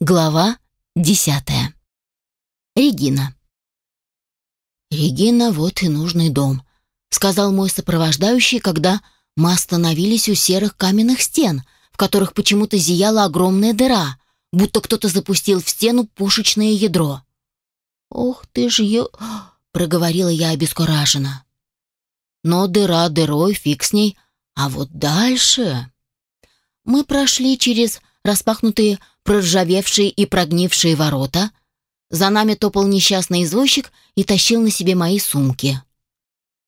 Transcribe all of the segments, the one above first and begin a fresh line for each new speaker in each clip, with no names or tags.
Глава десятая. Регина. «Регина, вот и нужный дом», — сказал мой сопровождающий, когда мы остановились у серых каменных стен, в которых почему-то зияла огромная дыра, будто кто-то запустил в стену пушечное ядро. «Ох ты ж ё...» — проговорила я обескураженно. Но дыра дырой, фиг с ней, а вот дальше... Мы прошли через распахнутые проржавевшие и прогнившие ворота. За нами топал несчастный извозчик и тащил на себе мои сумки.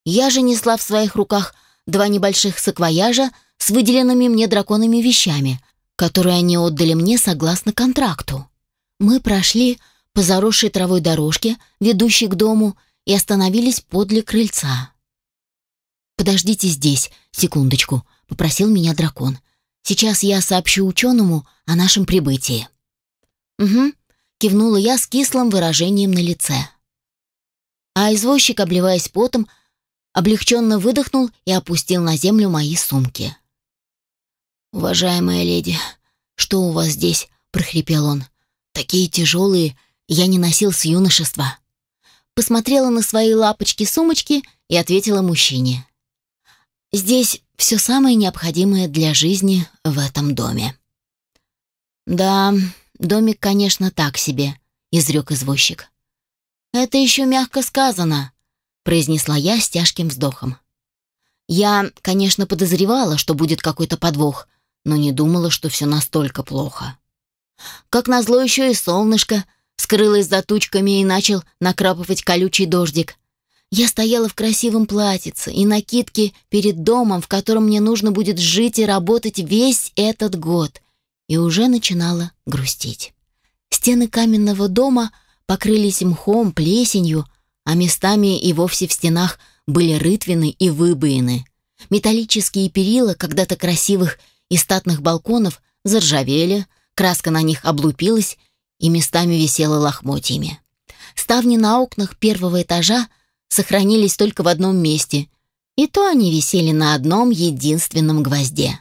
Я же несла в своих руках два небольших саквояжа с выделенными мне драконами вещами, которые они отдали мне согласно контракту. Мы прошли по заросшей травой дорожке, ведущей к дому, и остановились подле крыльца. «Подождите здесь, секундочку», — попросил меня дракон. Сейчас я сообщу ученому о нашем прибытии». «Угу», — кивнула я с кислым выражением на лице. А извозчик, обливаясь потом, облегченно выдохнул и опустил на землю мои сумки. «Уважаемая леди, что у вас здесь?» — прохрипел он. «Такие тяжелые я не носил с юношества». Посмотрела на свои лапочки-сумочки и ответила мужчине. Здесь все самое необходимое для жизни в этом доме. «Да, домик, конечно, так себе», — изрек извозчик. «Это еще мягко сказано», — произнесла я с тяжким вздохом. Я, конечно, подозревала, что будет какой-то подвох, но не думала, что все настолько плохо. Как назло еще и солнышко скрылось за тучками и начал накрапывать колючий дождик. Я стояла в красивом платьице и накидке перед домом, в котором мне нужно будет жить и работать весь этот год, и уже начинала грустить. Стены каменного дома покрылись мхом, плесенью, а местами и вовсе в стенах были рытвины и выбоины. Металлические перила когда-то красивых и статных балконов заржавели, краска на них облупилась и местами висела лохмотьями. Ставни на окнах первого этажа сохранились только в одном месте, и то они висели на одном единственном гвозде.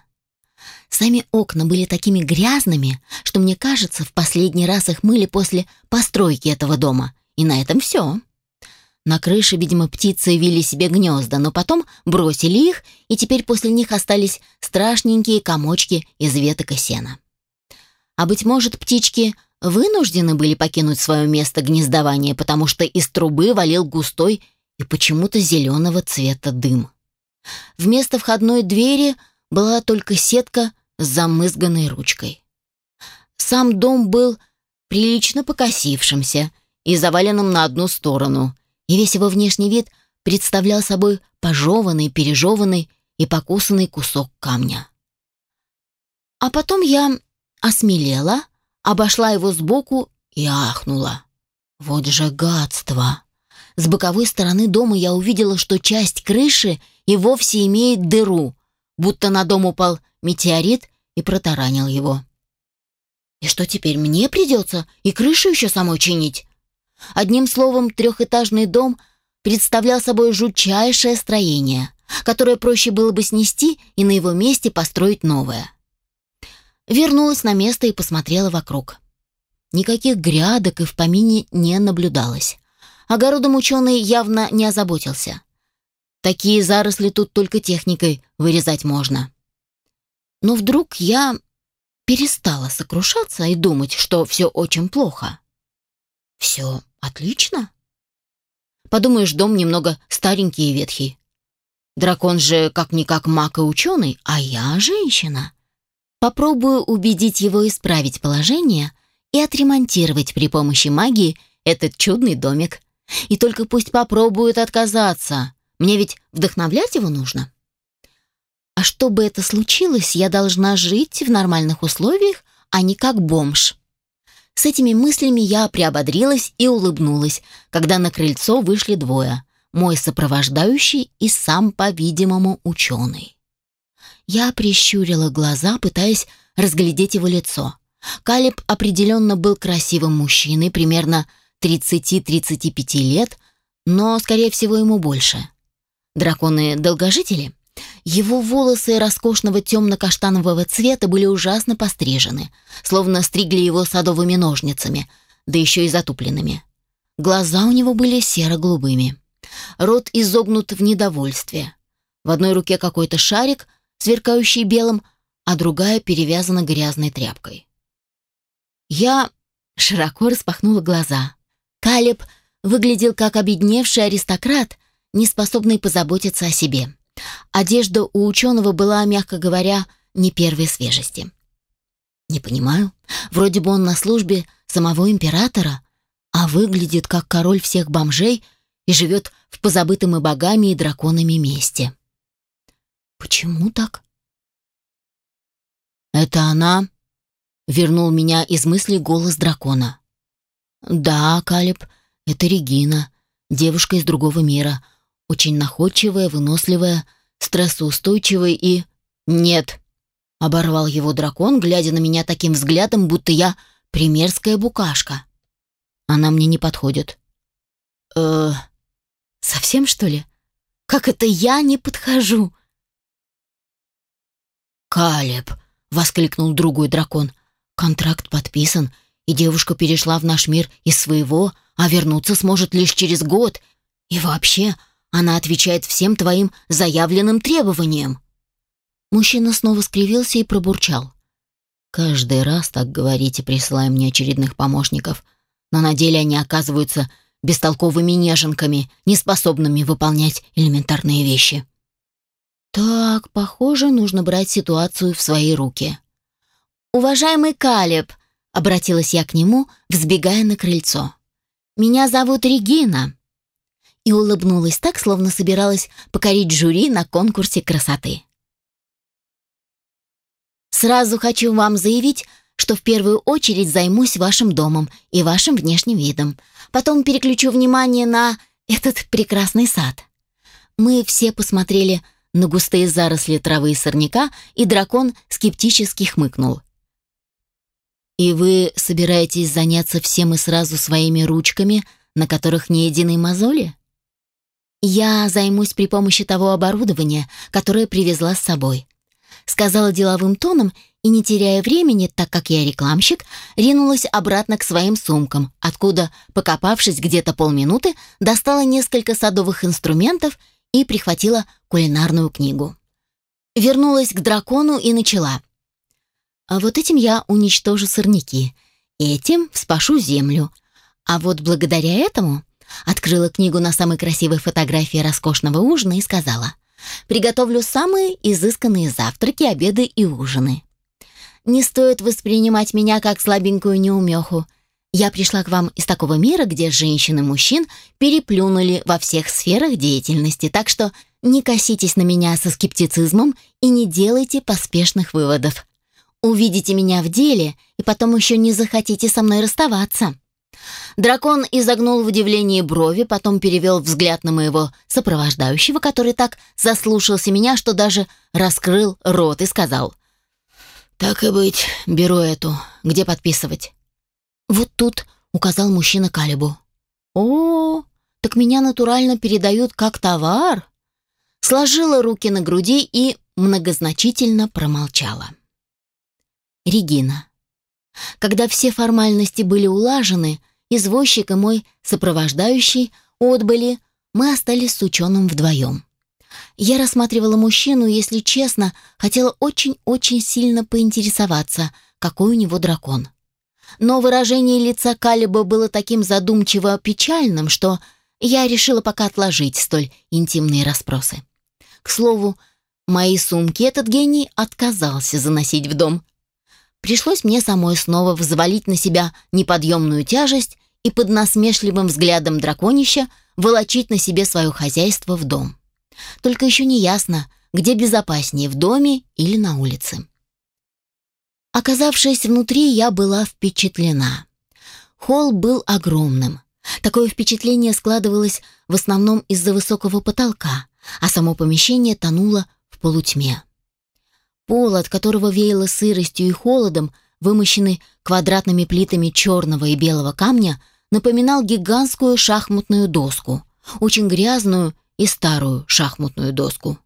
Сами окна были такими грязными, что, мне кажется, в последний раз их мыли после постройки этого дома, и на этом все. На крыше, видимо, птицы вили себе гнезда, но потом бросили их, и теперь после них остались страшненькие комочки из веток и сена. А быть может, птички вынуждены были покинуть свое место гнездования, потому что из трубы валил густой и почему-то зеленого цвета дым. Вместо входной двери была только сетка с замызганной ручкой. Сам дом был прилично покосившимся и заваленным на одну сторону, и весь его внешний вид представлял собой пожеванный, пережеванный и покусанный кусок камня. А потом я осмелела, обошла его сбоку и ахнула. Вот же гадство! С боковой стороны дома я увидела, что часть крыши и вовсе имеет дыру, будто на дом упал метеорит и протаранил его. И что теперь мне придется и крышу еще самой чинить? Одним словом, трехэтажный дом представлял собой жутчайшее строение, которое проще было бы снести и на его месте построить новое. Вернулась на место и посмотрела вокруг. Никаких грядок и в помине не наблюдалось. Огородом ученый явно не озаботился. Такие заросли тут только техникой вырезать можно. Но вдруг я перестала сокрушаться и думать, что все очень плохо. Все отлично. Подумаешь, дом немного старенький и ветхий. Дракон же как-никак маг и ученый, а я женщина. Попробую убедить его исправить положение и отремонтировать при помощи магии этот чудный домик. И только пусть попробует отказаться. Мне ведь вдохновлять его нужно. А чтобы это случилось, я должна жить в нормальных условиях, а не как бомж. С этими мыслями я приободрилась и улыбнулась, когда на крыльцо вышли двое. Мой сопровождающий и сам, по-видимому, ученый. Я прищурила глаза, пытаясь разглядеть его лицо. Калиб определенно был красивым мужчиной, примерно 30-35 лет, но, скорее всего, ему больше. Драконы долгожители, Его волосы роскошного темно-каштанового цвета были ужасно пострижены, словно стригли его садовыми ножницами, да еще и затупленными. Глаза у него были серо-голубыми. Рот изогнут в недовольстве. В одной руке какой-то шарик, сверкающий белым, а другая перевязана грязной тряпкой. Я широко распахнула глаза. Калеб выглядел как обедневший аристократ, не способный позаботиться о себе. Одежда у ученого была, мягко говоря, не первой свежести. Не понимаю, вроде бы он на службе самого императора, а выглядит как король всех бомжей и живет в позабытом и богами, и драконами месте. Почему так? Это она вернул меня из мыслей голос дракона. Да, Калиб, это Регина, девушка из другого мира, очень находчивая, выносливая, стрессоустойчивая и... Нет, оборвал его дракон, глядя на меня таким взглядом, будто я примерская букашка. Она мне не подходит. Э, совсем что ли? Как это я не подхожу? Калеб, воскликнул другой дракон. Контракт подписан, и девушка перешла в наш мир из своего, а вернуться сможет лишь через год. И вообще, она отвечает всем твоим заявленным требованиям. Мужчина снова скривился и пробурчал. Каждый раз так говорите, присылая мне очередных помощников, но на деле они оказываются бестолковыми неженками, неспособными выполнять элементарные вещи. Так, похоже, нужно брать ситуацию в свои руки. «Уважаемый Калеб», — обратилась я к нему, взбегая на крыльцо. «Меня зовут Регина». И улыбнулась так, словно собиралась покорить жюри на конкурсе красоты. «Сразу хочу вам заявить, что в первую очередь займусь вашим домом и вашим внешним видом. Потом переключу внимание на этот прекрасный сад». Мы все посмотрели на густые заросли травы и сорняка, и дракон скептически хмыкнул. «И вы собираетесь заняться всем и сразу своими ручками, на которых ни единой мозоли?» «Я займусь при помощи того оборудования, которое привезла с собой», сказала деловым тоном и, не теряя времени, так как я рекламщик, ринулась обратно к своим сумкам, откуда, покопавшись где-то полминуты, достала несколько садовых инструментов и прихватила кулинарную книгу. Вернулась к дракону и начала. А вот этим я уничтожу сорняки, этим вспашу землю. А вот благодаря этому открыла книгу на самой красивой фотографии роскошного ужина и сказала: "Приготовлю самые изысканные завтраки, обеды и ужины. Не стоит воспринимать меня как слабенькую неумеху. Я пришла к вам из такого мира, где женщин и мужчин переплюнули во всех сферах деятельности, так что не коситесь на меня со скептицизмом и не делайте поспешных выводов. Увидите меня в деле и потом еще не захотите со мной расставаться». Дракон изогнул в удивлении брови, потом перевел взгляд на моего сопровождающего, который так заслушался меня, что даже раскрыл рот и сказал. «Так и быть, беру эту. Где подписывать?» «Вот тут», — указал мужчина Калибу. «О, так меня натурально передают как товар?» Сложила руки на груди и многозначительно промолчала. Регина. Когда все формальности были улажены, извозчик и мой сопровождающий отбыли, мы остались с ученым вдвоем. Я рассматривала мужчину, если честно, хотела очень-очень сильно поинтересоваться, какой у него дракон. Но выражение лица Калиба было таким задумчиво печальным, что я решила пока отложить столь интимные расспросы. К слову, мои сумки этот гений отказался заносить в дом, Пришлось мне самой снова взвалить на себя неподъемную тяжесть и под насмешливым взглядом драконища волочить на себе свое хозяйство в дом. Только еще не ясно, где безопаснее, в доме или на улице. Оказавшись внутри, я была впечатлена. Холл был огромным. Такое впечатление складывалось в основном из-за высокого потолка, а само помещение тонуло в полутьме. Пол, от которого веяло сыростью и холодом, вымощенный квадратными плитами черного и белого камня, напоминал гигантскую шахматную доску, очень грязную и старую шахматную доску.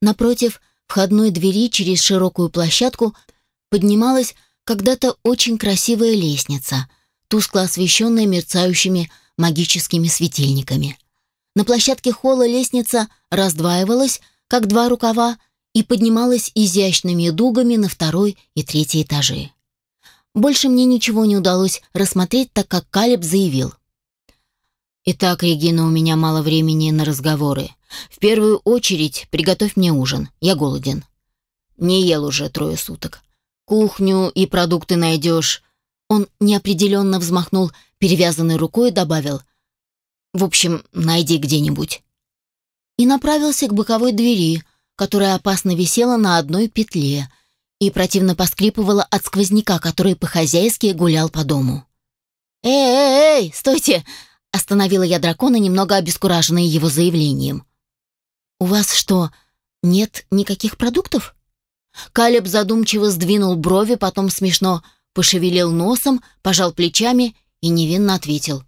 Напротив входной двери через широкую площадку поднималась когда-то очень красивая лестница, тускло освещенная мерцающими магическими светильниками. На площадке холла лестница раздваивалась, как два рукава, и поднималась изящными дугами на второй и третий этажи. Больше мне ничего не удалось рассмотреть, так как Калеб заявил. «Итак, Регина, у меня мало времени на разговоры. В первую очередь приготовь мне ужин. Я голоден. Не ел уже трое суток. Кухню и продукты найдешь». Он неопределенно взмахнул перевязанной рукой и добавил. «В общем, найди где-нибудь». И направился к боковой двери, которая опасно висела на одной петле и противно поскрипывала от сквозняка, который по-хозяйски гулял по дому. «Эй, эй, эй, стойте!» — остановила я дракона, немного обескураженная его заявлением. «У вас что, нет никаких продуктов?» Калеб задумчиво сдвинул брови, потом смешно пошевелил носом, пожал плечами и невинно ответил.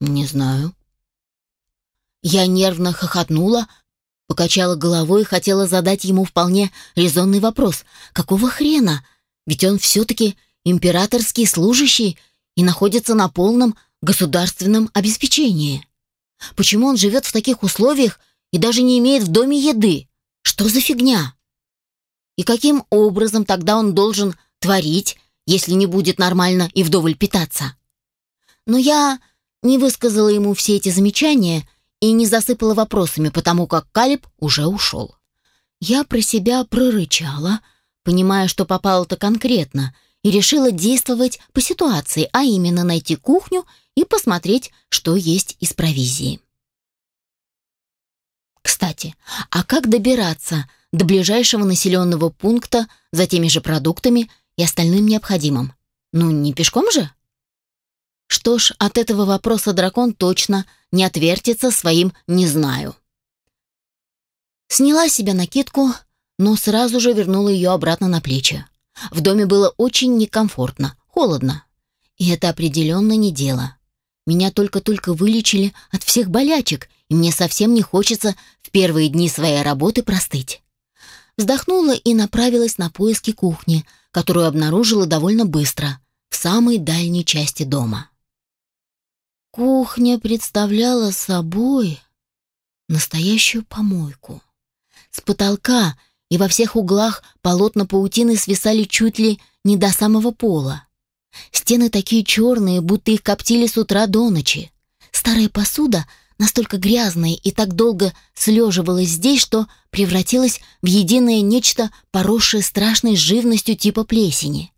«Не знаю». Я нервно хохотнула, покачала головой и хотела задать ему вполне резонный вопрос. «Какого хрена? Ведь он все-таки императорский служащий и находится на полном государственном обеспечении. Почему он живет в таких условиях и даже не имеет в доме еды? Что за фигня? И каким образом тогда он должен творить, если не будет нормально и вдоволь питаться? Но я не высказала ему все эти замечания и не засыпала вопросами, потому как Калиб уже ушел. Я про себя прорычала, понимая, что попало-то конкретно, и решила действовать по ситуации, а именно найти кухню и посмотреть, что есть из провизии. Кстати, а как добираться до ближайшего населенного пункта за теми же продуктами и остальным необходимым? Ну, не пешком же? Что ж, от этого вопроса дракон точно не отвертится своим «не знаю». Сняла себе накидку, но сразу же вернула ее обратно на плечи. В доме было очень некомфортно, холодно. И это определенно не дело. Меня только-только вылечили от всех болячек, и мне совсем не хочется в первые дни своей работы простыть. Вздохнула и направилась на поиски кухни, которую обнаружила довольно быстро, в самой дальней части дома. Кухня представляла собой настоящую помойку. С потолка и во всех углах полотна паутины свисали чуть ли не до самого пола. Стены такие черные, будто их коптили с утра до ночи. Старая посуда настолько грязная и так долго слеживалась здесь, что превратилась в единое нечто, поросшее страшной живностью типа плесени.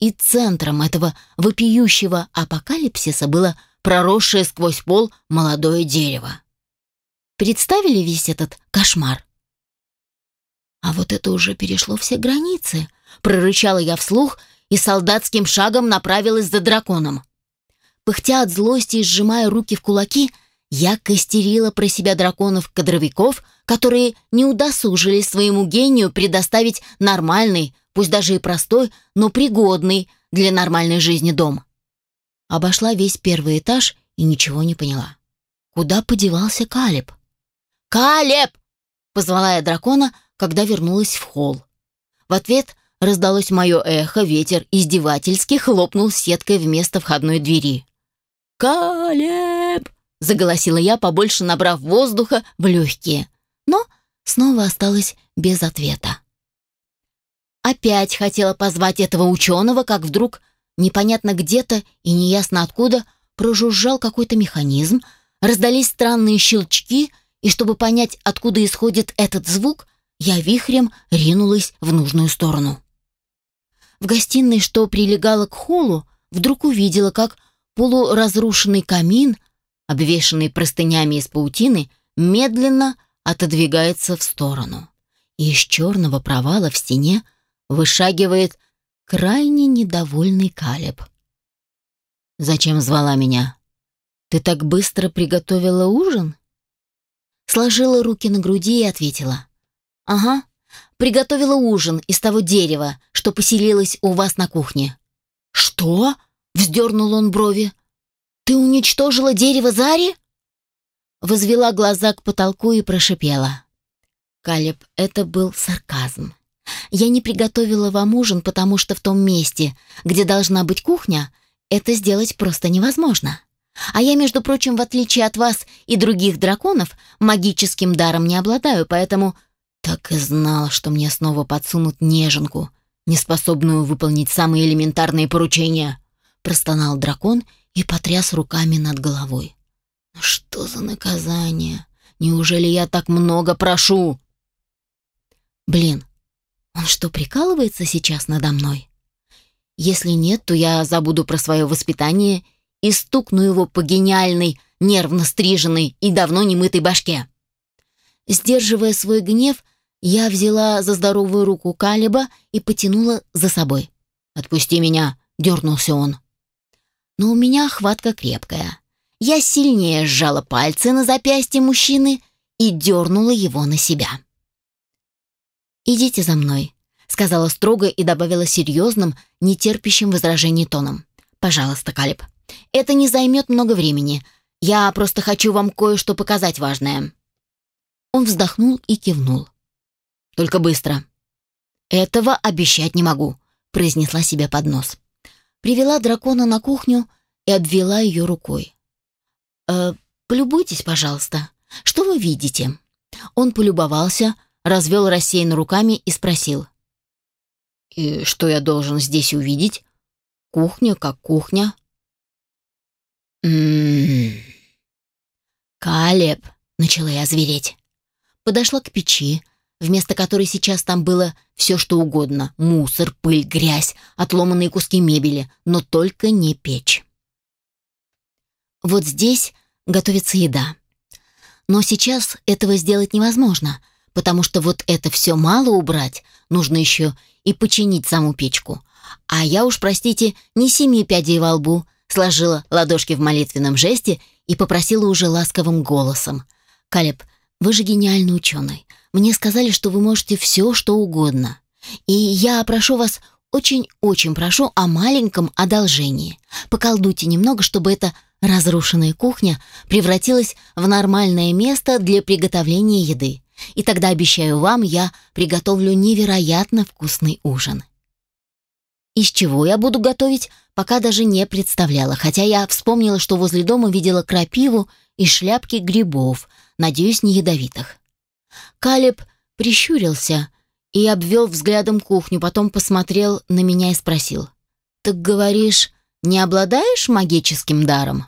И центром этого вопиющего апокалипсиса было проросшее сквозь пол молодое дерево. Представили весь этот кошмар? А вот это уже перешло все границы, прорычала я вслух и солдатским шагом направилась за драконом. Пыхтя от злости и сжимая руки в кулаки, я костерила про себя драконов-кадровиков, которые не удосужились своему гению предоставить нормальный, пусть даже и простой, но пригодный для нормальной жизни дом. Обошла весь первый этаж и ничего не поняла. Куда подевался Калеб? «Калеб!» — позвала я дракона, когда вернулась в холл. В ответ раздалось мое эхо, ветер издевательски хлопнул сеткой вместо входной двери. «Калеб!» — заголосила я, побольше набрав воздуха в легкие, но снова осталась без ответа. Опять хотела позвать этого ученого, как вдруг непонятно где-то и неясно откуда прожужжал какой-то механизм, раздались странные щелчки, и чтобы понять, откуда исходит этот звук, я вихрем ринулась в нужную сторону. В гостиной, что прилегала к холлу, вдруг увидела, как полуразрушенный камин, обвешанный простынями из паутины, медленно отодвигается в сторону. И из черного провала в стене вышагивает крайне недовольный Калеб. «Зачем звала меня? Ты так быстро приготовила ужин?» Сложила руки на груди и ответила. «Ага, приготовила ужин из того дерева, что поселилось у вас на кухне». «Что?» — вздернул он брови. «Ты уничтожила дерево Зари?» Возвела глаза к потолку и прошипела. Калеб, это был сарказм. Я не приготовила вам ужин, потому что в том месте, где должна быть кухня, это сделать просто невозможно. А я, между прочим, в отличие от вас и других драконов, магическим даром не обладаю, поэтому так и знала, что мне снова подсунут неженку, неспособную выполнить самые элементарные поручения. Простонал дракон и потряс руками над головой. «Ну что за наказание? Неужели я так много прошу? Блин, он что, прикалывается сейчас надо мной? Если нет, то я забуду про свое воспитание и стукну его по гениальной, нервно стриженной и давно немытой башке. Сдерживая свой гнев, я взяла за здоровую руку Калиба и потянула за собой. «Отпусти меня!» — дернулся он. Но у меня хватка крепкая. Я сильнее сжала пальцы на запястье мужчины и дернула его на себя. «Идите за мной», — сказала строго и добавила серьезным, нетерпящим возражений тоном. «Пожалуйста, Калиб, это не займет много времени. Я просто хочу вам кое-что показать важное». Он вздохнул и кивнул. «Только быстро». «Этого обещать не могу», — произнесла себе под нос. Привела дракона на кухню и обвела ее рукой. «Э, «Полюбуйтесь, пожалуйста. Что вы видите?» Он полюбовался, развел рассеянно руками и спросил. «И что я должен здесь увидеть? Кухня как кухня?» «М-м-м...» «Калеб», — начала я звереть. Подошла к печи, вместо которой сейчас там было все, что угодно. Мусор, пыль, грязь, отломанные куски мебели, но только не печь. Вот здесь готовится еда. Но сейчас этого сделать невозможно, потому что вот это все мало убрать, нужно еще и починить саму печку. А я уж, простите, не семи пядей во лбу, сложила ладошки в молитвенном жесте и попросила уже ласковым голосом. «Калеб, вы же гениальный ученый. Мне сказали, что вы можете все, что угодно. И я прошу вас, очень-очень прошу о маленьком одолжении. Поколдуйте немного, чтобы это Разрушенная кухня превратилась в нормальное место для приготовления еды. И тогда, обещаю вам, я приготовлю невероятно вкусный ужин. Из чего я буду готовить, пока даже не представляла, хотя я вспомнила, что возле дома видела крапиву и шляпки грибов, надеюсь, не ядовитых. Калеб прищурился и обвел взглядом кухню, потом посмотрел на меня и спросил. «Так говоришь, не обладаешь магическим даром?»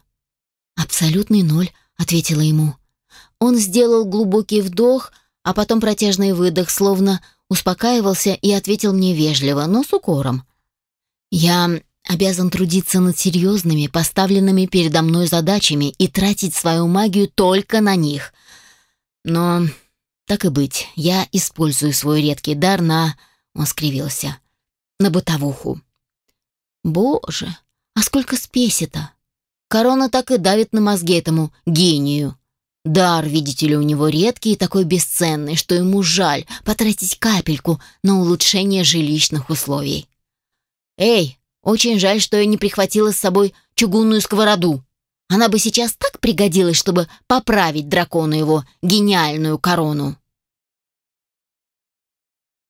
«Абсолютный ноль», — ответила ему. Он сделал глубокий вдох, а потом протяжный выдох, словно успокаивался и ответил мне вежливо, но с укором. «Я обязан трудиться над серьезными, поставленными передо мной задачами и тратить свою магию только на них. Но, так и быть, я использую свой редкий дар на...» Он скривился. «На бытовуху». «Боже, а сколько спеси-то!» Корона так и давит на мозги этому гению. Дар, видите ли, у него редкий и такой бесценный, что ему жаль потратить капельку на улучшение жилищных условий. «Эй, очень жаль, что я не прихватила с собой чугунную сковороду. Она бы сейчас так пригодилась, чтобы поправить дракону его гениальную корону».